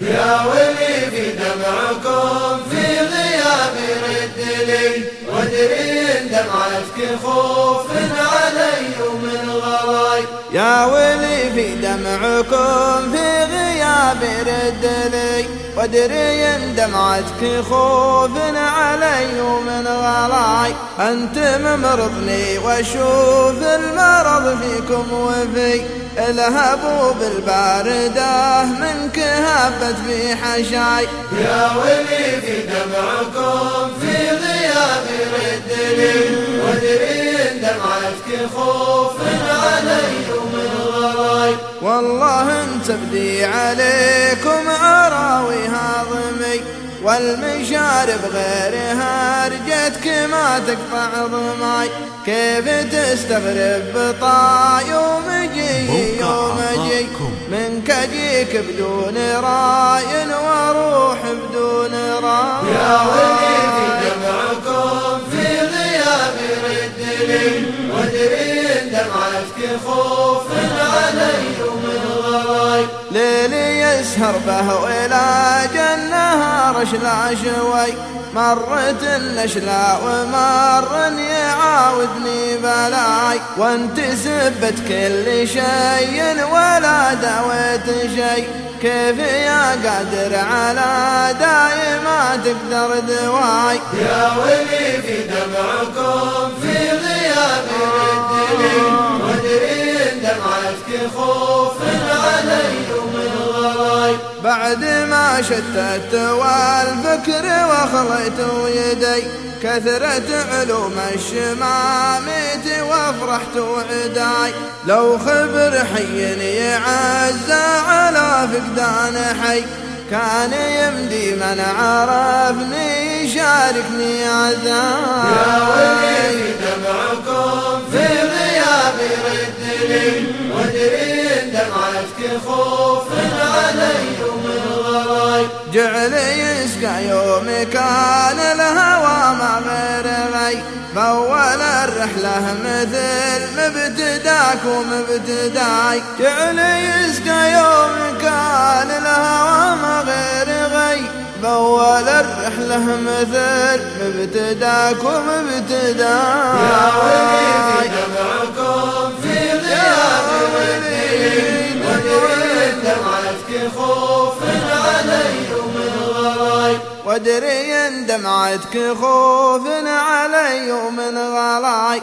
يا ولي في دمعكم في غياب رد لي وادري دمعتك خوف علي ومن غلاي يا ولي في دمعكم في غياب رد لي وادري دمعتك خوف علي ومن غلاي انت ممرضني وأشوف المرض فيكم وفي الهبوا بالباردة منك هبت في حشاي يا ولي في دمعكم في غياب رد لي وادري دمعتك خوف علي ومن غلاي والله انت بدي عليكم عراوي هاضمي والمشارب غيرها رجتك ما تقطع ضماي كيف تستغرب بطا بدون راي وأروح بدون راي. يا ولي في دمعكم في غياب رد لي وادري دمعتك خوف علي ومن غلاي ليلي يسهر به ولا جنها رشلا شوي. مرت النشلا ومر يعاودني وأنت سبت كل شيء ولا داويت شيء. كيف يا قادر على داي ما تقدر دواي؟ يا ولي في دمعكم في غياب رد لي وادري دمعتك خوف بعد ما شتت والفكر وخليت يدي كثرت علوم الشماميت وافرحت وعداي. لو خبر حي يعزى على فقدان حي كان يمدي من عرفني يشاركني عزاي يا ولي دمعكم في غياب رد لي وادري دمعتك خوف علي. جعل يسقى يوم كان الهوى ما غير غي فأول الرحلة مثل مبتداك ومبتداي. جعل يسقى يوم كان الهوى ما غير غي فأول الرحلة مثل مبتداك ومبتداي. يا ولي في دمعكم وادري ان دمعتك خوف علي ومن غلاي.